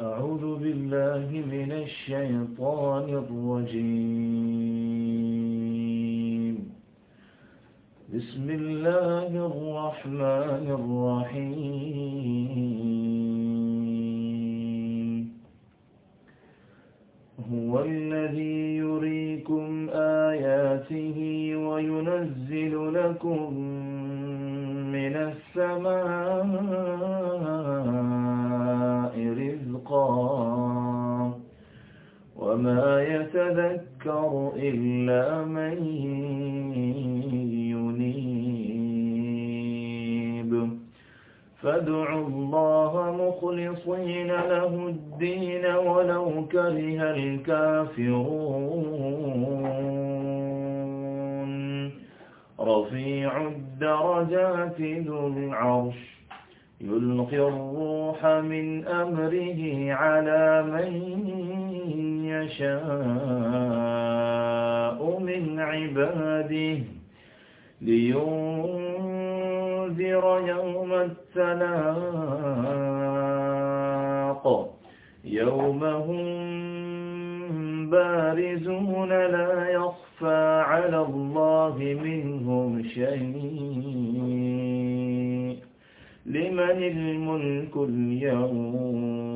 أعوذ بالله من الشيطان الرجيم. بسم الله الرحمن الرحيم. هو الذي يريكم آياته وينزل لكم من السماء وما يتذكر إلا من ينيب. فادعوا الله مخلصين له الدين ولو كره الكافرون. رفيع الدرجات ذو العرش، يلقي الروح من أمره على من يشاء من عباده لينذر يوم التلاق. يوم هم بارزون لا يخفى على الله منهم شيء. لمن الملك اليوم؟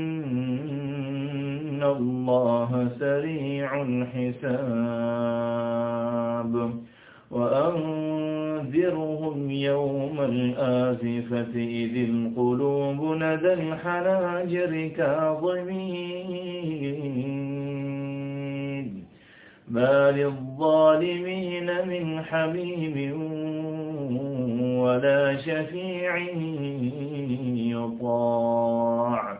الله سريع الحساب وأنذرهم يوم الآزفة إذ القلوب لدى الحناجر كاظمين ما للظالمين من حميم ولا شفيع يطاع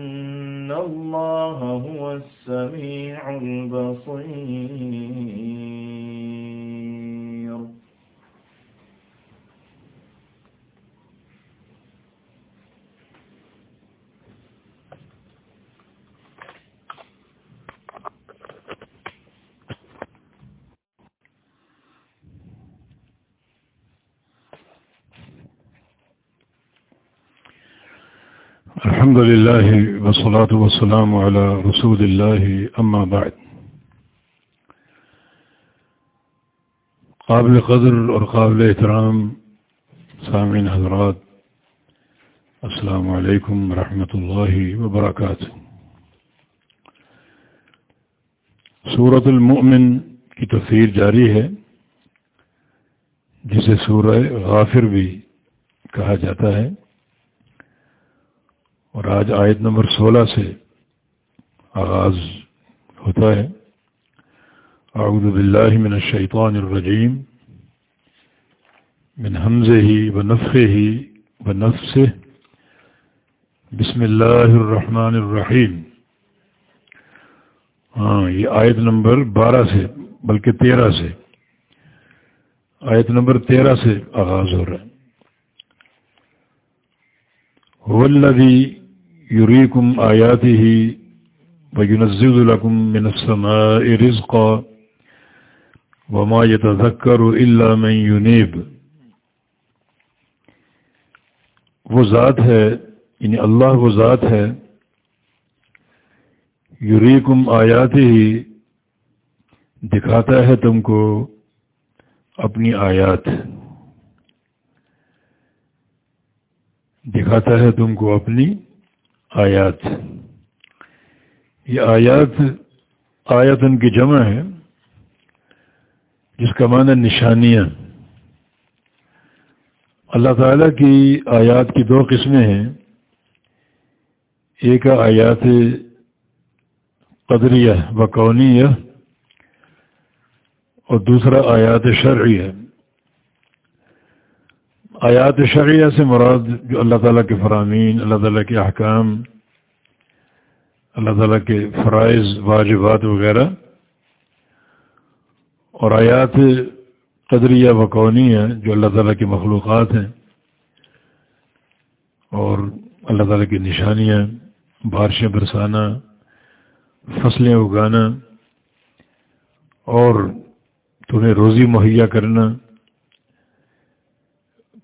إن الله هو السميع البصير الحمد لله والصلاة والسلام على رسول الله، أما بعد. قابل قدر اور قابل احترام سامعین حضرات، السلام علیکم ورحمۃ اللہ وبرکاتہ. سورت المؤمن کی تفسیر جاری ہے، جسے سورہ غافر بھی کہا جاتا ہے. اور آج آیت نمبر سولہ سے آغاز ہوتا ہے۔ اعوذ باللہ من الشیطان الرجیم۔ من حمزه ونفخه ونفسه بسم اللہ الرحمن الرحیم۔ ہاں یہ آیت نمبر بارہ سے، بلکہ تیرہ سے۔ آیت نمبر تیرہ سے آغاز ہو رہا ہے۔ يريكم آياته وينزل لكم من السماء رزقا وما يتذكر إلا من ينيب. وہ ذات ہے یعنی اللہ وہ ذات ہے یوریکم آیاتی ہی دکھاتا ہے تم کو اپنی آیات۔ دکھاتا ہے تم کو اپنی آیات۔ یہ آیات آیت ان کی جمع ہے، جس کا معنی نشانیاں۔ اللہ تعالیٰ کی آیات کی دو قسمیں ہیں۔ ایک آیات قدریہ و کونیہ، اور دوسرا آیات شرعیہ۔ آیات شرعیہ سے مراد جو اللہ تعالیٰ کے فرامین، اللہ تعالیٰ کے احکام، اللہ تعالیٰ کے فرائض، واجبات وغیرہ۔ اور آیات قدریہ و کونیہ جو اللہ تعالیٰ کی مخلوقات ہیں اور اللہ تعالیٰ کی نشانیاں، بارشیں برسانا، فصلیں اگانا اور تمہیں روزی مہیا کرنا۔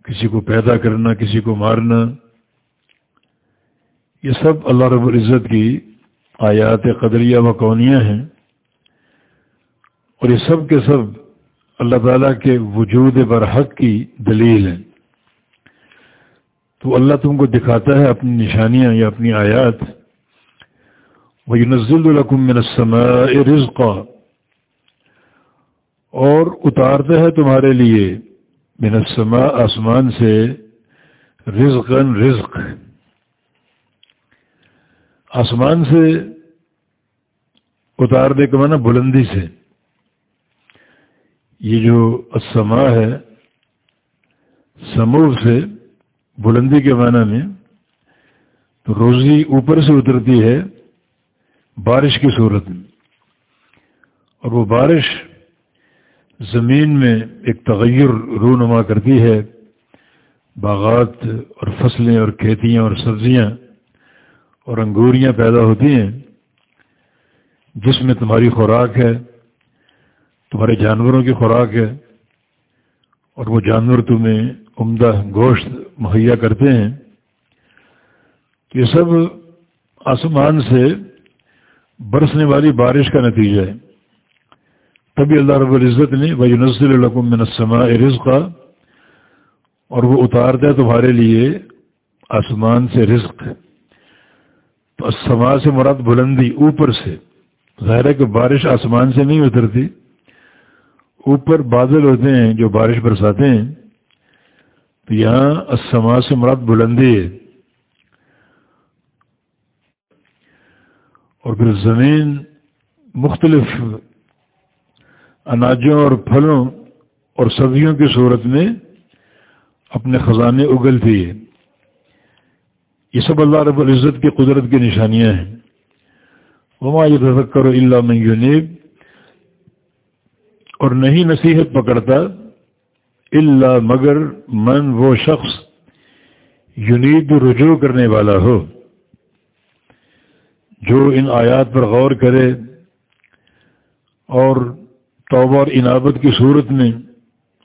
کسی کو پیدا کرنا، کسی کو مارنا، یہ سب اللہ رب العزت کی آیات قدریہ و کونیاں ہیں اور یہ سب کے سب اللہ تعالیٰ کے وجود برحق کی دلیل ہیں۔ تو اللہ تم کو دکھاتا ہے اپنی نشانیاں یا اپنی آیات۔ وہ نزل القم رزقا۔ اور اتارتا ہے تمہارے لیے۔ من السماء آسمان سے رزقن رزق۔ آسمان سے اتارنے کا معنی بلندی سے۔ یہ جو اسما ہے سمو سے بلندی کے معنی میں تو روزی اوپر سے اترتی ہے بارش کی صورت میں۔ اور وہ بارش زمین میں ایک تغیر رونما کرتی ہے۔ باغات اور فصلیں اور کھیتیاں اور سبزیاں اور انگوریاں پیدا ہوتی ہیں۔ جس میں تمہاری خوراک ہے، تمہارے جانوروں کی خوراک ہے اور وہ جانور تمہیں عمدہ گوشت مہیا کرتے ہیں۔ یہ سب آسمان سے برسنے والی بارش کا نتیجہ ہے۔ تبھی اللہ رب العزت نے بھائی نزل القم السماء رزق اور وہ اتارتا ہے تمہارے لیے آسمان سے رزق۔ تو اسما سے مراد بلندی، اوپر سے۔ ظاہر ہے کہ بارش آسمان سے نہیں اترتی۔ اوپر بادل ہوتے ہیں، جو بارش برساتے ہیں۔ تو یہاں اسما سے مراد بلندی ہے۔ اور پھر زمین مختلف اناجوں اور پھلوں اور سبزیوں کی صورت میں اپنے خزانے اگلتی ہے یہ سب اللہ رب العزت کی قدرت کی نشانیاں ہیں۔ وما یہ کرو اللہ میں یونیب اور نہیں نصیحت پکڑتا اللہ مگر من وہ شخص یونید رجوع کرنے والا ہو۔ جو ان آیات پر غور کرے اور توبہ اور انابت کی صورت میں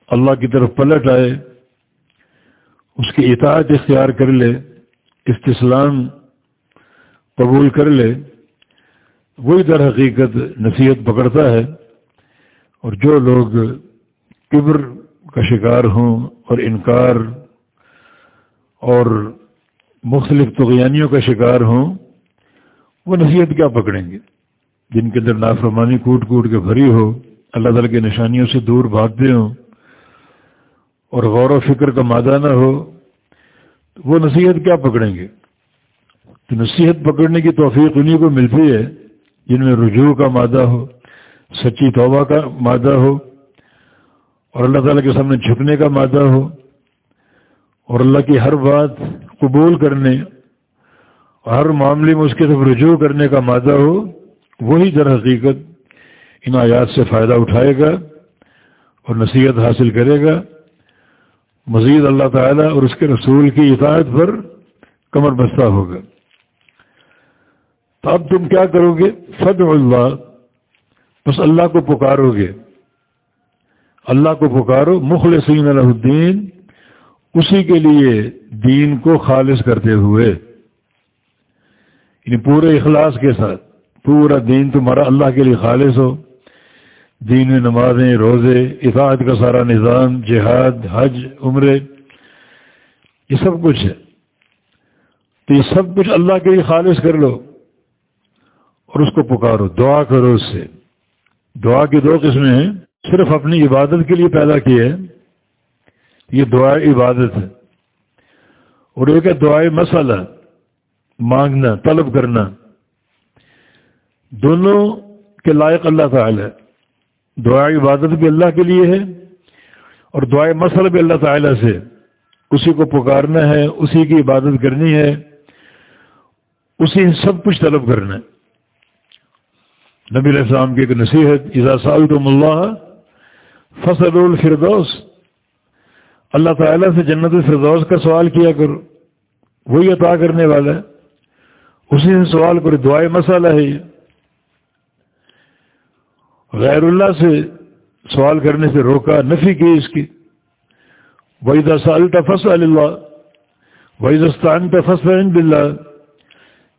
اللہ کی طرف پلٹ آئے، اس کی اطاعت اختیار کر لے، استسلام قبول کر لے، وہی در حقیقت نصیحت پکڑتا ہے اور جو لوگ کبر کا شکار ہوں اور انکار اور مختلف تغیانیوں کا شکار ہوں، وہ نصیحت کیا پکڑیں گے؟ جن کے اندر نافرمانی کوٹ کوٹ کے بھری ہو اللہ تعالیٰ کی نشانیوں سے دور بھاگتے ہوں اور غور و فکر کا مادہ نہ ہو، وہ نصیحت کیا پکڑیں گے؟ تو نصیحت پکڑنے کی توفیق انہیں کو ملتی ہے جن میں رجوع کا مادہ ہو، سچی توبہ کا مادہ ہو، اور اللہ تعالیٰ کے سامنے جھکنے کا مادہ ہو، اور اللہ کی ہر بات قبول کرنے اور ہر معاملے میں اس کے طرف رجوع کرنے کا مادہ ہو، وہی در حقیقت ان آیات سے فائدہ اٹھائے گا اور نصیحت حاصل کرے گا۔ مزید اللہ تعالیٰ اور اس کے رسول کی اطاعت پر کمر بستہ ہوگا۔ تو اب تم کیا کرو گے؟ فد اللہ۔ بس اللہ کو پکارو گے۔ اللہ کو پکارو۔ مخلصین علیہ الدین۔ اسی کے لیے دین کو خالص کرتے ہوئے۔ یعنی پورے اخلاص کے ساتھ۔ پورا دین تمہارا اللہ کے لیے خالص ہو۔ دین نمازیں، روزے، اطاعت کا سارا نظام، جہاد، حج، عمرے، یہ سب کچھ ہے۔ تو یہ سب کچھ اللہ کے لیے خالص کر لو اور اس کو پکارو، دعا کرو اس سے۔ دعا کی دو قسمیں ہیں، صرف اپنی عبادت کے لیے پیدا کی ہے، یہ دعا عبادت ہے۔ اور ایک ہے دعائیں مسئلہ، مانگنا، طلب کرنا۔ دونوں کے لائق اللہ تعالی ہے۔ دعا عبادت بھی اللہ کے لیے ہے اور دعائیں مسئلہ بھی اللہ تعالیٰ سے۔ اسی کو پکارنا ہے، اسی کی عبادت کرنی ہے، اسی سب کچھ طلب کرنا ہے۔ نبی علیہ السلام کی ایک نصیحت، اذا سالتم اللہ فصل الفردوس۔ اللہ تعالیٰ سے جنت الفردوس کا سوال کیا کرو۔ وہی عطا کرنے والا ہے۔ اسی سے سوال کرو دعائیں مسئلہ ہے۔ یہ غیر اللہ سے سوال کرنے سے روکا، نفی کی اس کی۔ وہی دسال اللہ وہی دستان تفس بلّہ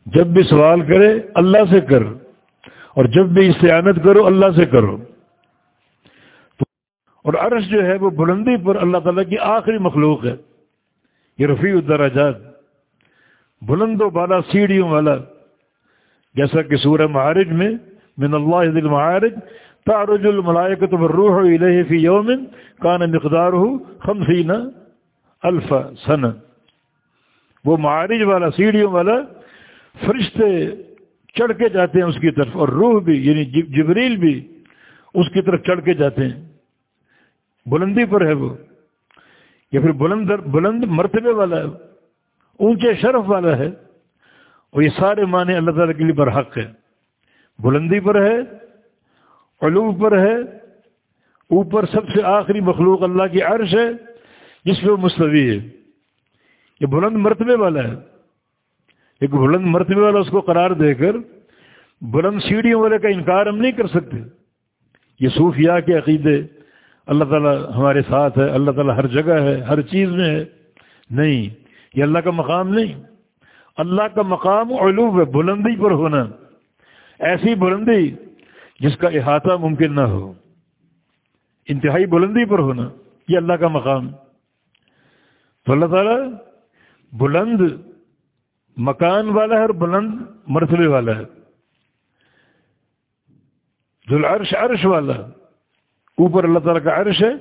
جب بھی سوال کرے، اللہ سے کر۔ اور جب بھی استعانت کرو، اللہ سے کرو۔ اور عرش جو ہے، وہ بلندی پر اللہ تعالیٰ کی آخری مخلوق ہے۔ یہ رفیع الدراجات بلند و بالا، سیڑھیوں والا۔ جیسا کہ سورہ معارج میں، من اللہ دل معارج تعرج الملائکت والروح الیہ فی یوم کان مقدارہ خمسین الف سن وہ معارج والا سیڑھیوں والا فرشتے چڑھ کے جاتے ہیں اس کی طرف اور روح بھی یعنی جبریل بھی اس کی طرف چڑھ کے جاتے ہیں۔ بلندی پر ہے وہ۔ یا پھر بلند بلند مرتبے والا ہے۔ اونچے شرف والا ہے۔ اور یہ سارے معنی اللہ تعالیٰ کے لیے پر حق ہے۔ بلندی پر ہے۔ علو پر ہے، اوپر سب سے آخری مخلوق اللہ کی عرش ہے، جس پہ وہ مستوی ہے۔ یہ بلند مرتبے والا ہے۔ ایک بلند مرتبے والا اس کو قرار دے کر بلند سیڑھیوں والے کا انکار ہم نہیں کر سکتے۔ یہ صوفیاء کے عقیدے، اللہ تعالیٰ ہمارے ساتھ ہے، اللہ تعالیٰ ہر جگہ ہے، ہر چیز میں ہے۔ نہیں، یہ اللہ کا مقام نہیں۔ اللہ کا مقام علوب ہے، بلندی پر ہونا۔ ایسی بلندی جس کا احاطہ ممکن نہ ہو۔ انتہائی بلندی پر ہونا یہ اللہ کا مقام۔ تو اللہ تعالیٰ بلند مکان والا ہے اور بلند مرتبے والا ہے۔ عرش عرش والا۔ اوپر اللہ تعالیٰ کا عرش ہے۔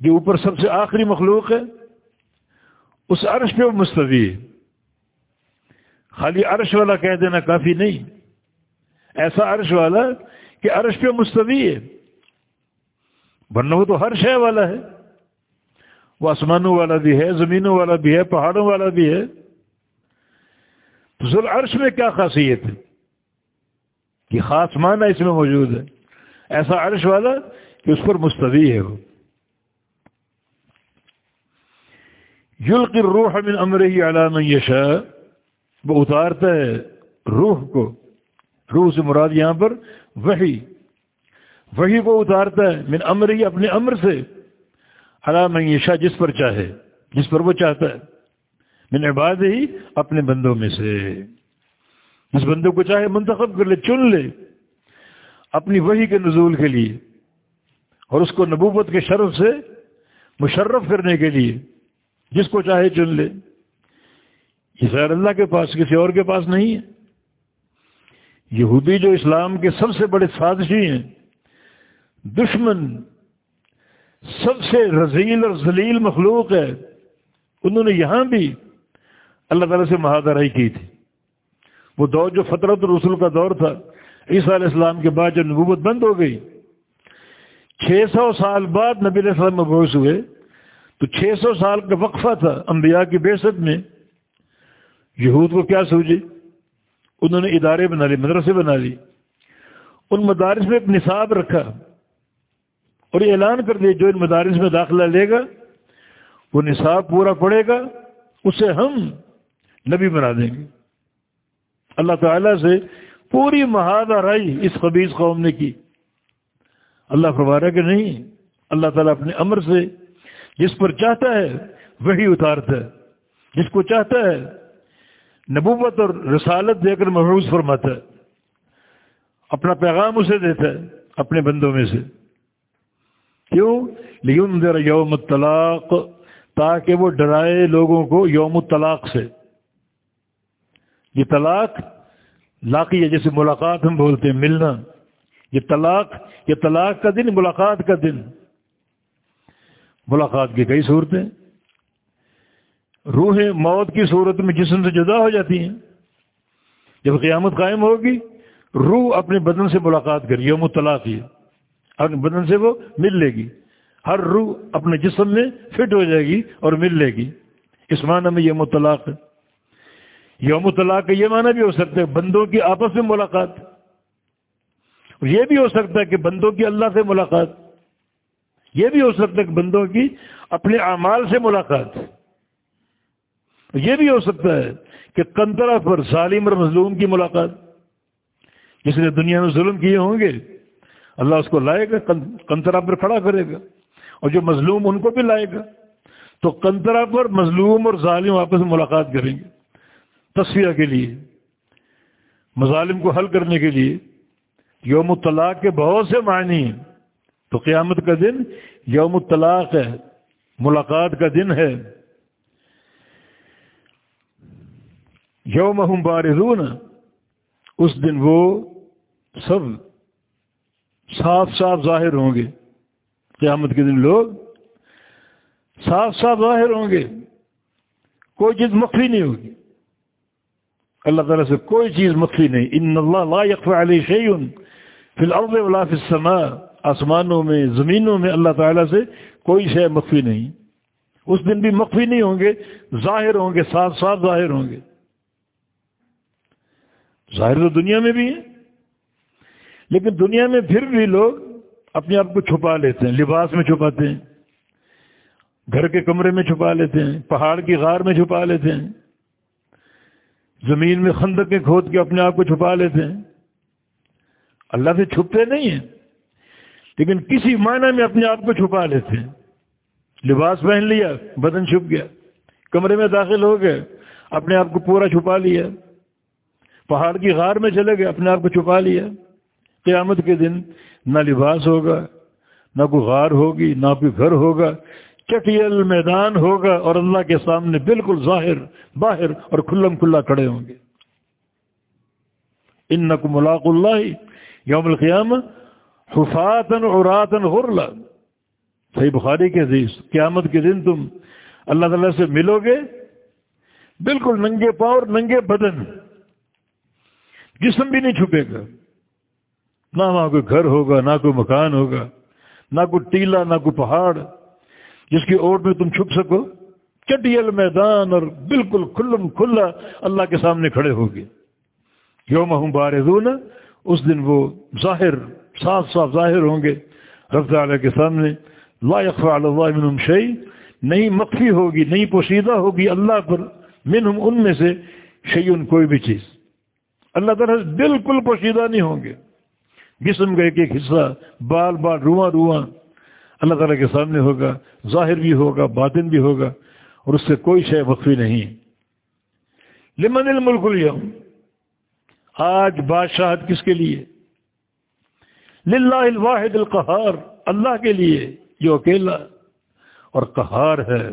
یہ اوپر سب سے آخری مخلوق ہے۔ اس عرش پہ وہ مستوی ہے۔ خالی عرش والا کہہ دینا کافی نہیں۔ ایسا عرش والا کہ عرش پہ مستوی ہے۔ ورنہ وہ تو ہر شے والا ہے۔ وہ آسمانوں والا بھی ہے، زمینوں والا بھی ہے، پہاڑوں والا بھی ہے۔ تو ذل عرش میں کیا خاصیت ہے؟ کہ خاص معنی اس میں موجود ہے۔ ایسا عرش والا کہ اس پر مستوی ہے وہ۔ یلق روح من امر ہی علام یشا وہ اتارتا ہے روح کو۔ روح سے مراد یہاں پر وہی وہی کو اتارتا ہے من امر ہی اپنے امر سے۔ علام یشا جس پر چاہے، جس پر وہ چاہتا ہے۔ من عباد ہی اپنے بندوں میں سے۔ جس بندوں کو چاہے منتخب کر لے، چن لے۔ اپنی وہی کے نزول کے لیے۔ اور اس کو نبوت کے شرف سے مشرف کرنے کے لیے۔ جس کو چاہے چن لے۔ یہ خیر اللہ کے پاس، کسی اور کے پاس نہیں ہے۔ یہودی جو اسلام کے سب سے بڑے سازشی ہیں، دشمن، سب سے رضیل اور ذلیل مخلوق ہے، انہوں نے یہاں بھی اللہ تعالیٰ سے مہادرائی کی تھی۔ وہ دور جو فطرت رسول کا دور تھا، عیسیٰ علیہ السلام کے بعد جو نبوت بند ہو گئی، چھ سو سال بعد نبی علیہ السلام مبوس ہوئے، تو چھ سو سال کا وقفہ تھا انبیاء کی بیست میں۔ یہود کو کیا سوچے؟ انہوں نے ادارے بنا لی مدرسے بنا لی ان مدارس میں ایک نصاب رکھا۔ اور یہ اعلان کر دیا، جو ان مدارس میں داخلہ لے گا، وہ نصاب پورا پڑے گا، اسے ہم نبی بنا دیں گے۔ اللہ تعالیٰ سے پوری مہاد آرائی اس خبیص قوم نے کی۔ اللہ فرمارا کہ نہیں، اللہ تعالیٰ اپنے امر سے جس پر چاہتا ہے وہی اتارتا ہے۔ جس کو چاہتا ہے نبوت اور رسالت دے کر محروض فرماتا ہے۔ اپنا پیغام اسے دیتا ہے، اپنے بندوں میں سے۔ کیوں؟ لیون در یوم طلاق تاکہ وہ ڈرائے لوگوں کو یوم الطلاق سے۔ یہ طلاق لاقی ہے، جیسے ملاقات ہم بولتے ہیں، ملنا۔ یہ طلاق یہ طلاق کا دن، ملاقات کا دن۔ ملاقات کی کئی صورتیں۔ روحیں موت کی صورت میں جسم سے جدا ہو جاتی ہیں۔ جب قیامت قائم ہوگی، روح اپنے بدن سے ملاقات کر یوم طلاق یہ اپنے بدن سے وہ مل لے گی۔ ہر روح اپنے جسم میں فٹ ہو جائے گی اور مل لے گی۔ اس معنی میں یوم طلاق یوم طلاق کا یہ معنی بھی ہو سکتا ہے، بندوں کی آپس میں ملاقات۔ یہ بھی ہو سکتا ہے کہ بندوں کی اللہ سے ملاقات۔ یہ بھی ہو سکتا ہے کہ بندوں کی اپنے اعمال سے ملاقات۔ یہ بھی ہو سکتا ہے کہ کنترا پر ظالم اور مظلوم کی ملاقات، جس نے دنیا میں ظلم کیے ہوں گے، اللہ اس کو لائے گا کنترا پر کھڑا کرے گا، اور جو مظلوم ان کو بھی لائے گا۔ تو کنترا پر مظلوم اور ظالم آپس میں ملاقات کریں گے تصویہ کے لیے، مظالم کو حل کرنے کے لیے۔ یوم الطلاق کے بہت سے معنی ہیں۔ تو قیامت کا دن یوم الطلاق ہے، ملاقات کا دن ہے۔ یوم ہم بارزون، اس دن وہ سب صاف صاف ظاہر ہوں گے۔ قیامت کے دن لوگ صاف صاف ظاہر ہوں گے۔ کوئی چیز مخفی نہیں ہوگی۔ اللہ تعالیٰ سے کوئی چیز مخفی نہیں۔ ان اللہ لا يخفى علی شیء فی الارض ولا فی السماء۔ آسمانوں میں، زمینوں میں اللہ تعالیٰ سے کوئی شے مخفی نہیں۔ اس دن بھی مخفی نہیں ہوں گے، ظاہر ہوں گے، صاف صاف ظاہر ہوں گے۔ ظاہر تو دنیا میں بھی ہے لیکن دنیا میں پھر بھی لوگ اپنے آپ کو چھپا لیتے ہیں، لباس میں چھپاتے ہیں، گھر کے کمرے میں چھپا لیتے ہیں، پہاڑ کی غار میں چھپا لیتے ہیں، زمین میں خندق کے کھود کے اپنے آپ کو چھپا لیتے ہیں۔ اللہ سے چھپتے نہیں ہیں، لیکن کسی معنی میں اپنے آپ کو چھپا لیتے ہیں۔ لباس پہن لیا، بدن چھپ گیا، کمرے میں داخل ہو گئے، اپنے آپ کو پورا چھپا لیا۔ پہاڑ کی غار میں چلے گئے، اپنے آپ کو چھپا لیا۔ قیامت کے دن نہ لباس ہوگا، نہ کوئی غار ہوگی، نہ کوئی گھر ہوگا۔ چٹیل میدان ہوگا اور اللہ کے سامنے بالکل ظاہر، باہر اور کھلم کھلا کھڑے ہوں گے۔ ان نقو ملاق اللہ یوم القیام حفاطن عراتن غرلا صحیح بخاری کے عزیز قیامت کے دن تم اللہ تعالیٰ سے ملو گے۔ بالکل ننگے پاؤ اور ننگے بدن۔ جسم بھی نہیں چھپے گا۔ نہ وہاں کوئی گھر ہوگا، نہ کوئی مکان ہوگا، نہ کوئی ٹیلا نہ کوئی پہاڑ۔ جس کی اوٹ میں تم چھپ سکو۔ چٹیل میدان اور بالکل کھلم کھلا اللہ کے سامنے کھڑے ہوگے یوم ہوں بارزون، اس دن وہ ظاہر صاف صاف ظاہر ہوں گے۔ رفت علیہ کے سامنے لا اللہ منہم شعی نہیں مخفی ہوگی، نہیں پوشیدہ ہوگی اللہ پر منہم ان میں سے شعیون کوئی بھی چیز۔ اللہ تعالیٰ بالکل پوشیدہ نہیں ہوں گے۔ جسم کا ایک ایک حصہ، بال بال، رواں رواں۔ اللہ تعالیٰ کے سامنے ہوگا، ظاہر بھی ہوگا، باطن بھی ہوگا، اور اس سے کوئی شے مخفی نہیں۔ لمن الملک اليوم۔ آج بادشاہت کس کے لیے؟ للہ الواحد القہار۔ اللہ کے لیے، جو اکیلا۔ اور قہار ہے،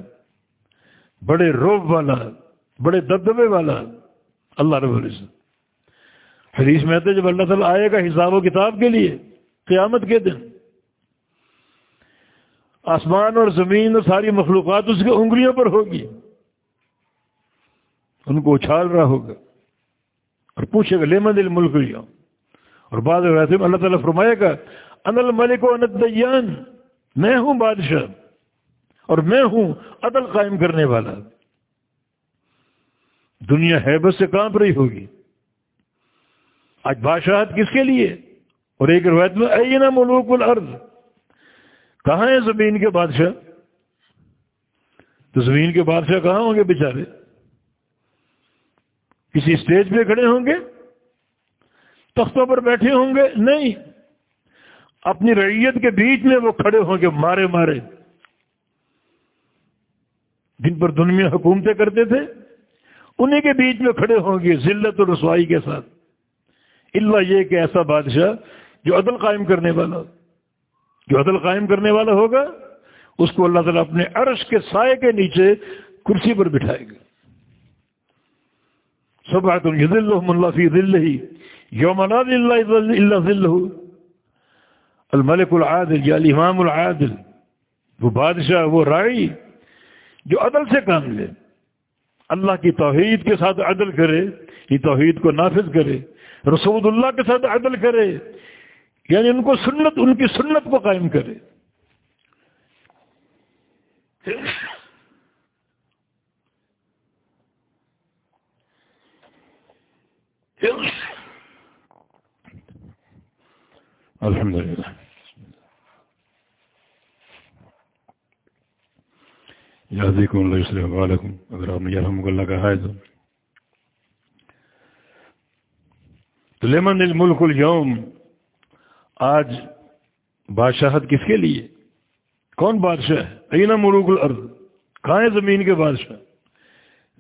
بڑے روب والا، بڑے دبدبے والا۔ اللہ رب العزت۔ حدیث میں آتے جب اللہ تعالیٰ آئے گا حساب و کتاب کے لیے، قیامت کے دن۔ آسمان اور زمین اور ساری مخلوقات اس کے انگلیوں پر ہوگی۔ ان کو اچھال رہا ہوگا۔ اور پوچھے گا لیمن دل ملک لیا اور بعد میں اللہ تعالیٰ فرمائے گا ان الملک و دیان میں ہوں بادشاہ۔ اور میں ہوں عدل قائم کرنے والا۔ دنیا ہے بس سے کہاں پر ہی ہوگی۔ آج بادشاہت کس کے لیے؟ اور ایک روایت میں اینا ملوک الارض. کہاں ہے زمین کے بادشاہ؟ تو زمین کے بادشاہ کہاں ہوں گے بیچارے؟ کسی اسٹیج پہ کھڑے ہوں گے؟ تختوں پر بیٹھے ہوں گے؟ نہیں. اپنی ریت کے بیچ میں وہ کھڑے ہوں گے، مارے مارے. جن پر دنیا حکومتیں کرتے تھے، انہیں کے بیچ میں کھڑے ہوں گے، ذلت اور رسوائی کے ساتھ. اللہ یہ کہ ایسا بادشاہ جو عدل قائم کرنے والا جو عدل قائم کرنے والا ہوگا، اس کو اللہ تعالیٰ اپنے عرش کے سائے کے نیچے کرسی پر بٹھائے گا۔ سب اللہ فی دل ہی یوم اللہ الملک العادل یا الامام العادل، وہ بادشاہ، وہ رائی جو عدل سے کام لے۔ اللہ کی توحید کے ساتھ عدل کرے، یہ توحید کو نافذ کرے۔ رسول اللہ کے ساتھ عدل کرے یعنی ان کو سنت، ان کی سنت کو قائم کرے۔ الحمد للہ یادیکم اللہ وسلم علیکم اگر آپ نے یرحمک اللہ کہا ہے تو لمن الملک اليوم؟ آج بادشاہت کس کے لیے؟ کون بادشاہ ہے؟ اینا ملوک الارض؟ کہاں زمین کے بادشاہ؟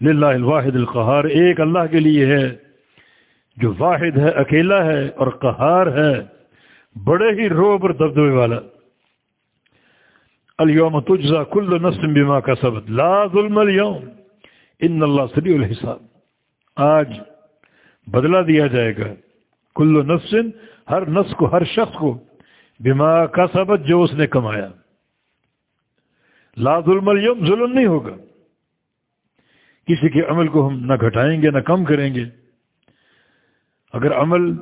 للہ الواحد القہار، ایک اللہ کے لیے ہے، جو واحد ہے، اکیلا ہے اور قہار ہے، بڑے ہی رو پر دبدبے والا۔ اليوم تجزا کل نفس بما کا سبت لا ظلم اليوم، ان اللہ سریع الحساب۔ آج بدلہ دیا جائے گا۔ کل نفس ہر نفس کو، ہر شخص کو بما کا سبت جو اس نے کمایا۔ لا ظلم اليوم، ظلم نہیں ہوگا۔ کسی کے عمل کو ہم نہ گھٹائیں گے، نہ کم کریں گے۔ اگر عمل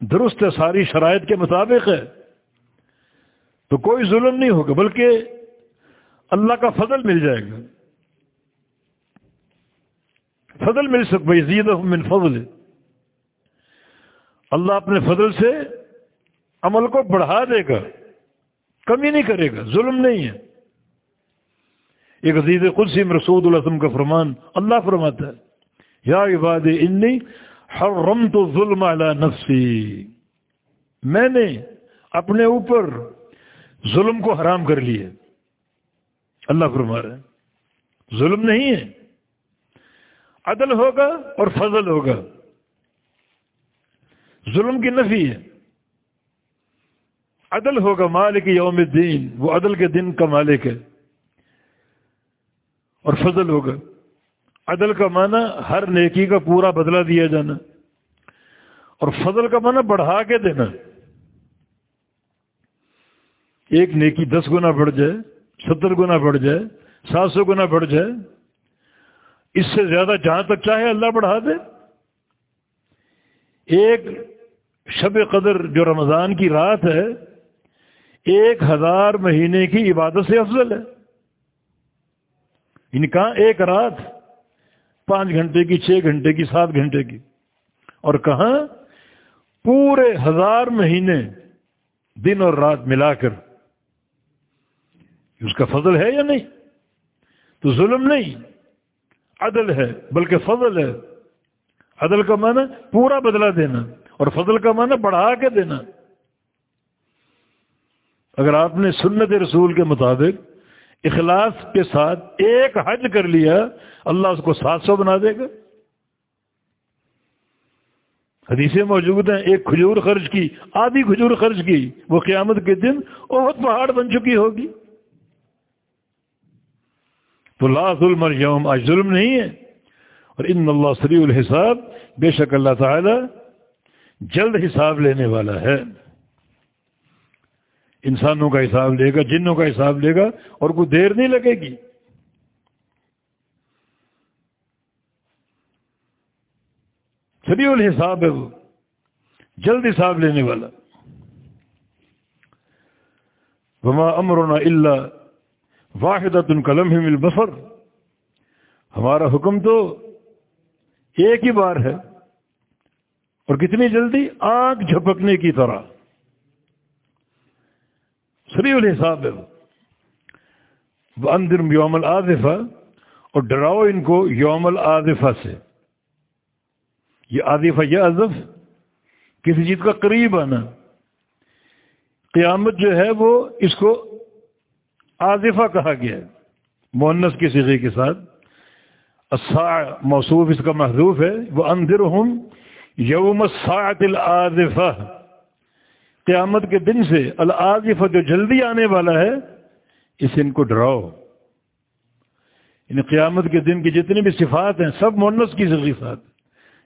درست ہے، ساری شرائط کے مطابق ہے، تو کوئی ظلم نہیں ہوگا، بلکہ اللہ کا فضل مل جائے گا۔ فضل مل سک زید من فضل۔ اللہ اپنے فضل سے عمل کو بڑھا دے گا، کمی نہیں کرے گا، ظلم نہیں ہے۔ ایک عزیز قدسی رسود الرسم کا فرمان اللہ فرماتا ہے، یا عباد انی حرمت ظلم على نفسی۔ میں نے اپنے اوپر ظلم کو حرام کر لیے اللہ فرما رہا ہے، ظلم نہیں ہے۔ عدل ہوگا اور فضل ہوگا۔ ظلم کی نفی ہے۔ عدل ہوگا مالک یوم الدین، وہ عدل کے دن کا مالک ہے۔ اور فضل ہوگا۔ عدل کا معنی ہر نیکی کا پورا بدلہ دیا جانا۔ اور فضل کا معنی بڑھا کے دینا۔ ایک نیکی دس گنا بڑھ جائے، ستر گنا بڑھ جائے، سات سو گنا بڑھ جائے۔ اس سے زیادہ جہاں تک چاہے اللہ بڑھا دے۔ ایک شب قدر جو رمضان کی رات ہے، ایک ہزار مہینے کی عبادت سے افضل ہے۔ یعنی ان کا ایک رات؟ پانچ گھنٹے کی، چھ گھنٹے کی، سات گھنٹے کی۔ اور کہاں؟ پورے ہزار مہینے دن اور رات ملا کر۔ اس کا فضل ہے یا نہیں؟ تو ظلم نہیں۔ عدل ہے، بلکہ فضل ہے۔ عدل کا معنی پورا بدلہ دینا۔ اور فضل کا معنی بڑھا کے دینا۔ اگر آپ نے سنت رسول کے مطابق اخلاص کے ساتھ ایک حج کر لیا، اللہ اس کو سات سو بنا دے گا۔ حدیثیں موجود ہیں، ایک کھجور خرچ کی، آدھی کھجور خرچ کی، وہ قیامت کے دن بہت پہاڑ بن چکی ہوگی۔ تو لا ظلم اليوم آج ظلم نہیں ہے۔ اور ان اللہ سریع الحساب، بے شک اللہ تعالی جلد حساب لینے والا ہے۔ انسانوں کا حساب لے گا، جنوں کا حساب لے گا اور کوئی دیر نہیں لگے گی۔ سبھی الحساب ہے وہ، جلد حساب لینے والا۔ وما امرنا اللہ واحد ان قلم ہی مل بفر ہمارا حکم تو ایک ہی بار ہے۔ اور کتنی جلدی آنکھ جھپکنے کی طرح۔ سری الحساب ہے وہ اندر یوم العظفہ اور ڈراؤ ان کو یوم العظفہ سے۔ یہ عاطفہ یہ ازف کسی چیز کا قریب آنا۔ قیامت جو ہے وہ اس کو آذفہ کہا گیا ہے۔ مونس کی سزے کے ساتھ۔ موصوف اس کا محضوف ہے۔ وہ اندر ہوں یوم ساعت العظفہ قیامت کے دن سے العظفہ جو جلدی آنے والا ہے، اس ان کو ڈراؤ۔ ان قیامت کے دن کی جتنی بھی صفات ہیں، سب مونس کی صفات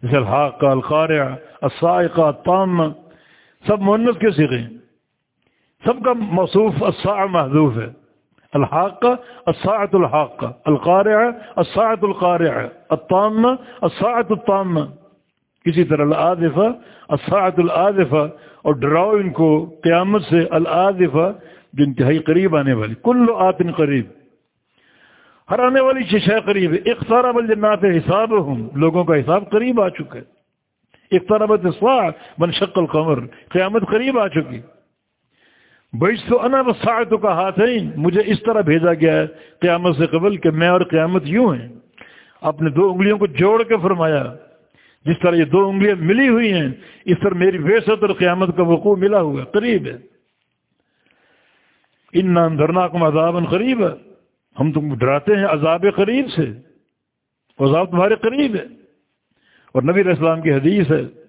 جیسے الحاق، القارع الصائقہ تام سب مونس کے سیکھے سب کا موصوف الصاع محضوف ہے۔ الحاق الساعت الحاق۔ القارع الساعت القارع۔ الطامہ الساعت الطامہ کسی طرح العادفہ الساعت العادفہ اور ڈراؤ ان کو قیامت سے العادفہ جو انتہائی قریب آنے والی، کل آتن قریب۔ ہر آنے والی ششہ قریب۔ ہے اختارب الجنات حساب ہوں لوگوں کا حساب قریب آ چکا ہے۔ اختاربت بن شق القمر۔ قیامت قریب آ چکی۔ بیش تو انا بساعتوں کا ہاتھ ہے مجھے اس طرح بھیجا گیا ہے قیامت سے قبل کہ میں اور قیامت یوں ہیں۔ اپنے دو انگلیوں کو جوڑ کے فرمایا۔ جس طرح یہ دو انگلیاں ملی ہوئی ہیں، اس طرح میری ویست اور قیامت کا وقوع ملا ہوا قریب ہے۔ ان نام درناکم عذاب قریب ہے ہم تم ڈراتے ہیں عذاب قریب سے، عذاب تمہارے قریب ہے۔ اور نبی اسلام کی حدیث ہے،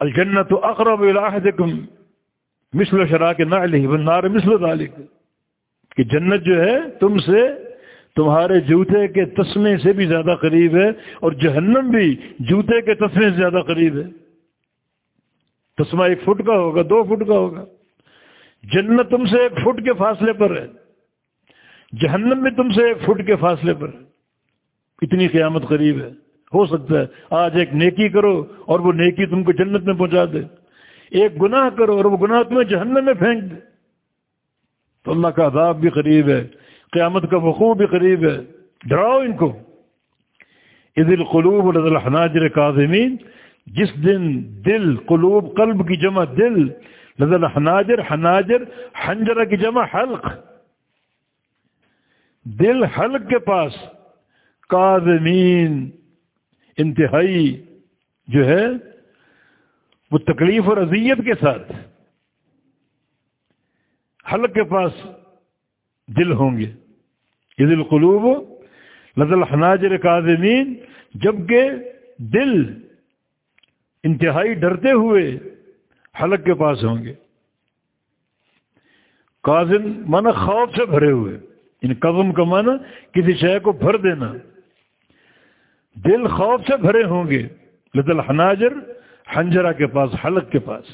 الجنت اقرب الحدم مثل شراک نعلی والنار مثل ذالک کہ جنت جو ہے تم سے تمہارے جوتے کے تسمے سے بھی زیادہ قریب ہے اور جہنم بھی جوتے کے تسمے سے زیادہ قریب ہے۔ تسمہ ایک فٹ کا ہوگا، دو فٹ کا ہوگا۔ جنت تم سے ایک فٹ کے فاصلے پر ہے۔ جہنم بھی تم سے ایک فٹ کے فاصلے پر ہے۔ اتنی قیامت قریب ہے۔ ہو سکتا ہے، آج ایک نیکی کرو اور وہ نیکی تم کو جنت میں پہنچا دے۔ ایک گناہ کرو اور وہ گناہ تمہیں جہنم میں پھینک دے۔ تو اللہ کا عذاب بھی قریب ہے۔ قیامت کا وقوع بھی قریب ہے۔ ڈراؤ ان کو۔ عید القلوب الحناجر کاظمین۔ جس دن دل، قلوب، قلب کی جمع دل نظر حناجر حناجر، حنجرہ کی جمع حلق۔ دل حلق کے پاس کاظمین۔ انتہائی جو ہے، وہ تکلیف اور اذیت کے ساتھ حلق کے پاس دل ہوں گے۔ عید القلوب نزل حناجر کاظمین، جبکہ دل انتہائی ڈرتے ہوئے حلق کے پاس ہوں گے۔ کاظم مانا خوف سے بھرے ہوئے یعنی ان قدم کا مانا کسی شے کو بھر دینا۔ دل خوف سے بھرے ہوں گے لدل حناجر حنجرا کے پاس، حلق کے پاس۔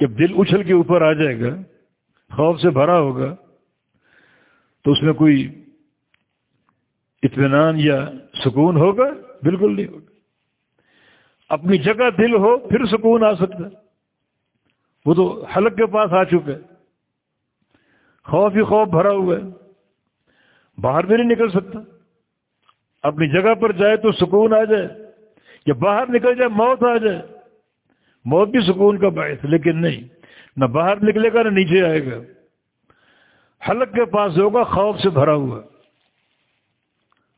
جب دل اچھل کے اوپر آ جائے گا، خوف سے بھرا ہوگا تو اس میں کوئی اطمینان یا سکون ہوگا؟ بالکل نہیں ہوگا۔ اپنی جگہ دل ہو پھر سکون آ سکتا وہ تو حلق کے پاس آ چکا ہے۔ خوف ہی خوف بھرا ہوا ہے۔ باہر بھی نہیں نکل سکتا۔ اپنی جگہ پر جائے تو سکون آ جائے۔ یا باہر نکل جائے موت آ جائے۔ موت بھی سکون کا باعث، لیکن نہیں۔ نہ باہر نکلے گا، نہ نیچے آئے گا۔ حلق کے پاس ہوگا، خوف سے بھرا ہوا۔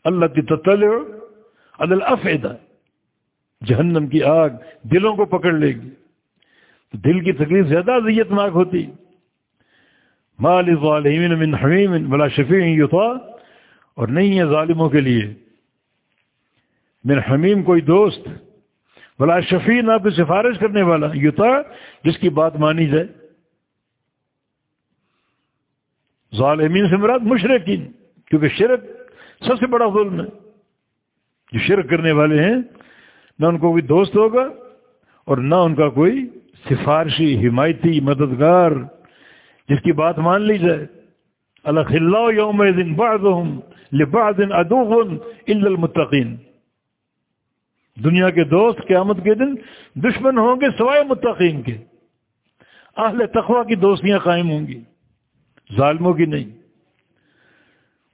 اللہ کی تطل الفیدہ جہنم کی آگ دلوں کو پکڑ لے گی۔ تو دل کی تکلیف زیادہ اذیت ناک ہوتی۔ مال من حمیم بلا شفیع یوتا اور نہیں ہے ظالموں کے لیے۔ من حمیم کوئی دوست۔ بلا شفیع نہ کوئی سفارش کرنے والا یوتا جس کی بات مانی جائے۔ ظالمین سے مراد مشرقین کیونکہ شرک سب سے بڑا ظلم ہے۔ جو شرک کرنے والے ہیں، نہ ان کو کوئی دوست ہوگا اور نہ ان کا کوئی سفارشی، حمایتی مددگار، جس کی بات مان لی جائے۔ اللہ خلّہ یوم دن بعض لبعض ادوغ الا المتقین۔ دنیا کے دوست قیامت کے دن دشمن ہوں گے سوائے متقین کے۔ اہل تقوی کی دوستیاں قائم ہوں گی۔ ظالموں کی نہیں۔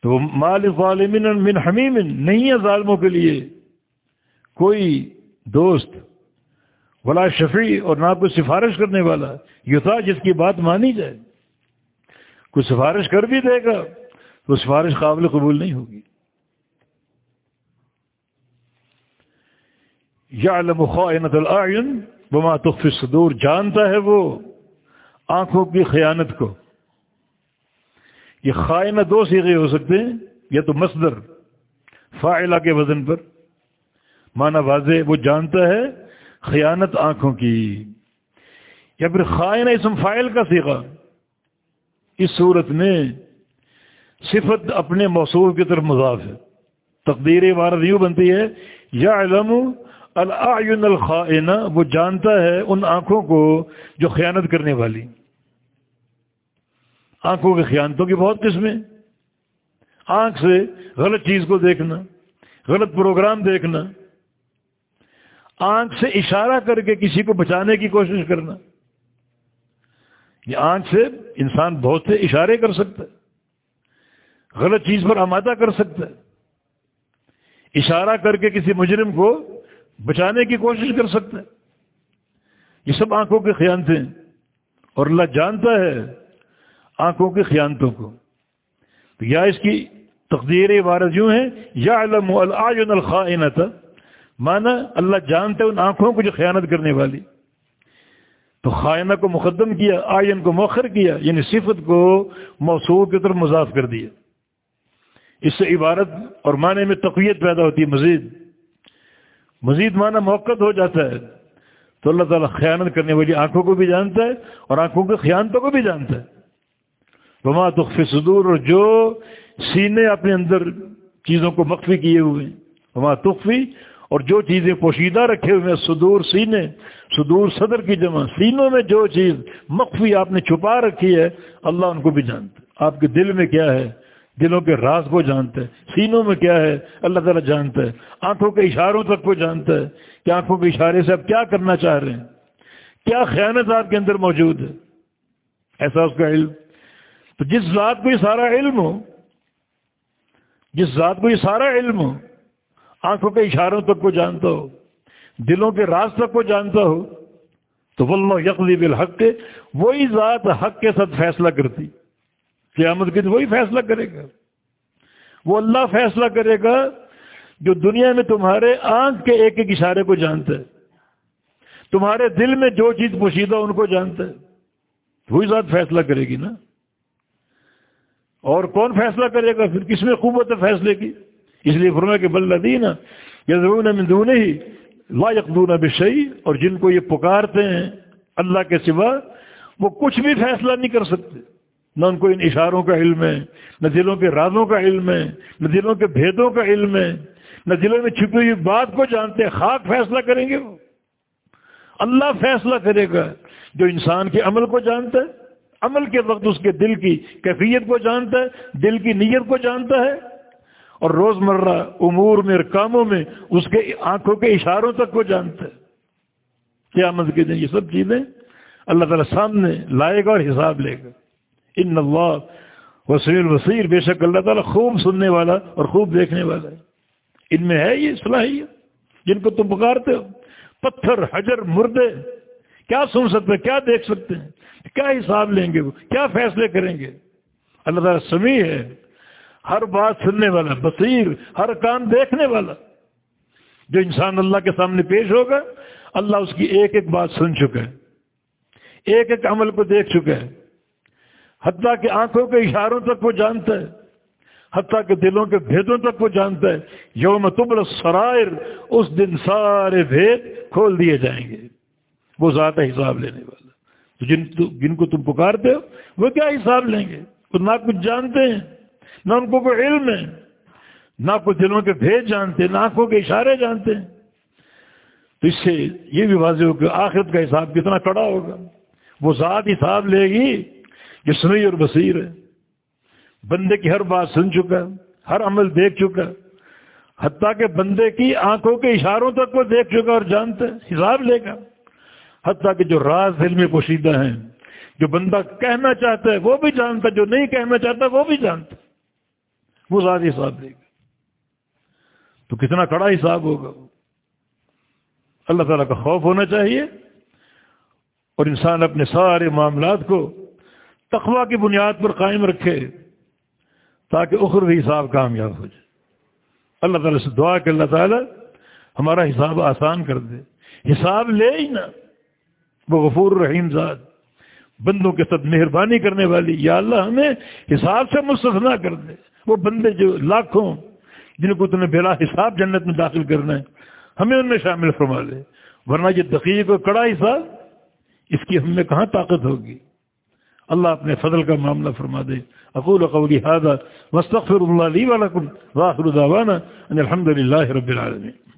تو مال ظالمین من حمیم، نہیں ہے ظالموں کے لیے۔ کوئی دوست ولا شفیع اور نہ کوئی سفارش کرنے والا یہ تھا جس کی بات مانی جائے۔ کوئی سفارش کر بھی دے گا تو سفارش قابل قبول نہیں ہوگی۔ یا خائنت العین بما تخفی الصدور، جانتا ہے وہ آنکھوں کی خیانت کو۔ یہ خائنہ دو سیغے ہو سکتے ہیں، یا تو مصدر فائلہ کے وزن پر۔ مانا واضح، وہ جانتا ہے خیانت آنکھوں کی۔ یا پھر خائنہ اسم فائل کا سیکھا اس صورت میں صفت اپنے موصول کی طرف مضاف ہے۔ تقدیر عبارت یوں بنتی ہے یا علم العین الخائنہ، وہ جانتا ہے ان آنکھوں کو جو خیانت کرنے والی۔ آنکھوں کے خیانتوں کی بہت قسمیں آنکھ سے غلط چیز کو دیکھنا، غلط پروگرام دیکھنا، آنکھ سے اشارہ کر کے کسی کو بچانے کی کوشش کرنا۔ یہ آنکھ سے انسان بہت سے اشارے کر سکتا ہے، غلط چیز پر آمادہ کر سکتا ہے۔ اشارہ کر کے کسی مجرم کو بچانے کی کوشش کر سکتا ہے۔ یہ سب آنکھوں کے خیانتیں اور اللہ جانتا ہے آنکھوں کی خیانتوں کو۔ تو یا اس کی تقدیر عبارت یوں ہے یا علم الخائنت مانا اللہ جانتے ان آنکھوں کو جو خیانت کرنے والی۔ تو خائنہ کو مقدم کیا آئین کو مؤخر کیا یعنی صفت کو موصول کی طرف مضاف کر دیا۔ اس سے عبارت اور معنی میں تقویت پیدا ہوتی ہے مزید۔ مزید معنی موقع ہو جاتا ہے۔ تو اللہ تعالیٰ خیانت کرنے والی آنکھوں کو بھی جانتا ہے اور آنکھوں کے خیانتوں کو بھی جانتا ہے۔ وما تخفی صدور اور جو سینے اپنے اندر چیزوں کو مخفی کیے ہوئے ہیں۔ وما تخفی اور جو چیزیں پوشیدہ رکھے ہوئے ہیں، صدور سینے، صدور صدر کی جمع، سینوں میں جو چیز مخفی آپ نے چھپا رکھی ہے، اللہ ان کو بھی جانتا ہے۔ آپ کے دل میں کیا ہے؟ دلوں کے راز کو جانتا ہے۔ سینوں میں کیا ہے؟ اللہ تعالیٰ جانتا ہے۔ آنکھوں کے اشاروں تک کو جانتا ہے کہ آنکھوں کے اشارے سے آپ کیا کرنا چاہ رہے ہیں۔ کیا خیانت آپ کے اندر موجود ہے؟ ایسا اس کا علم۔ تو جس ذات کو یہ سارا علم ہو، جس ذات کو یہ سارا علم ہو، آنکھوں کے اشاروں تک کو جانتا ہو، دلوں کے راز تک کو جانتا ہو، تو واللہ یقضی بالحق کے وہی ذات حق کے ساتھ فیصلہ کرتی۔ قیامت کے وہی فیصلہ کرے گا۔ وہ اللہ فیصلہ کرے گا جو دنیا میں تمہارے آنکھ کے ایک ایک اشارے کو جانتا ہے۔ تمہارے دل میں جو چیز پوشیدہ ان کو جانتا ہے۔ وہی ذات فیصلہ کرے گی نا۔ اور کون فیصلہ کرے گا؟ پھر کس میں قوت ہے فیصلے کی؟ اس لیے فرما کے بلدین من دون ہی لا یقدون بشئی اور جن کو یہ پکارتے ہیں اللہ کے سوا، وہ کچھ بھی فیصلہ نہیں کر سکتے۔ نہ ان کو ان اشاروں کا علم ہے، نہ دلوں کے رازوں کا علم ہے، نہ دلوں کے بھیدوں کا علم ہے، نہ دلوں میں چھپی ہوئی بات کو جانتے خاک فیصلہ کریں گے وہ۔ اللہ فیصلہ کرے گا جو انسان کے عمل کو جانتا ہے۔ عمل کے وقت اس کے دل کی کیفیت کو جانتا ہے، دل کی نیت کو جانتا ہے۔ اور روزمرہ امور میں اور کاموں میں اس کے آنکھوں کے اشاروں تک کو جانتا ہے۔ قیامت کے دیں یہ سب چیزیں اللہ تعالیٰ سامنے لائے گا اور حساب لے گا۔ ان اللہ وسیع الوسیر بے شک اللہ تعالیٰ خوب سننے والا اور خوب دیکھنے والا ہے۔ ان میں ہے یہ صلاحیت جن کو تم پکارتے ہو۔ پتھر، حجر، مردے، کیا سن سکتے کیا دیکھ سکتے ہیں؟ کیا حساب لیں گے وہ؟ کیا فیصلے کریں گے؟ اللہ تعالیٰ سمیع ہے، ہر بات سننے والا، بصیر، ہر کام دیکھنے والا۔ جو انسان اللہ کے سامنے پیش ہوگا، اللہ اس کی ایک ایک بات سن چکا ہے، ایک ایک عمل کو دیکھ چکا ہے۔ حتیٰ کہ آنکھوں کے اشاروں تک وہ جانتا ہے، حتیٰ کہ دلوں کے بھیدوں تک وہ جانتا ہے۔ یوم تبر سرائر اس دن سارے بھید کھول دیے جائیں گے۔ وہ زیادہ حساب لینے والا۔ تو جن جن کو تم پکارتے ہو، وہ کیا حساب لیں گے؟ وہ نہ کچھ جانتے ہیں، نہ ان کو کوئی علم ہے، نہ کوئی دلوں کے بھید جانتے، نہ آنکھوں کے اشارے جانتے ہیں۔ تو اس سے یہ بھی واضح ہو کہ آخرت کا حساب کتنا کڑا ہوگا۔ وہ ذات حساب لے گی جو سنئی اور بصیر ہے۔ بندے کی ہر بات سن چکا، ہر عمل دیکھ چکا۔ حتیٰ کہ بندے کی آنکھوں کے اشاروں تک وہ دیکھ چکا اور جانتا ہے حساب لے گا۔ حتیٰ کہ جو راز دل میں پوشیدہ ہیں، جو بندہ کہنا چاہتا ہے وہ بھی جانتا، جو نہیں کہنا چاہتا وہ بھی جانتا۔ وہ زیادہ حساب دے گا۔ تو کتنا کڑا حساب ہوگا؟ اللہ تعالیٰ کا خوف ہونا چاہیے اور انسان اپنے سارے معاملات کو تقوا کی بنیاد پر قائم رکھے تاکہ اخروی حساب کامیاب ہو جائے۔ اللہ تعالیٰ سے دعا کہ اللہ تعالیٰ ہمارا حساب آسان کر دے۔ حساب لے ہی نا وہ غفور رحیم ذات۔ بندوں کے ساتھ مہربانی کرنے والی، یا اللہ ہمیں حساب سے مستثنا کر دے۔ وہ بندے جو لاکھوں جن کو تمہیں بلا حساب جنت میں داخل کرنا ہے، ہمیں ان میں شامل فرما دے۔ ورنہ یہ دقیق و کڑا حساب اس کی ہم میں کہاں طاقت ہوگی؟ اللہ اپنے فضل کا معاملہ فرما دے۔ اقول قولی هذا واستغفر الله لي ولكم واخر دعوانا ان الحمد لله رب العالمين۔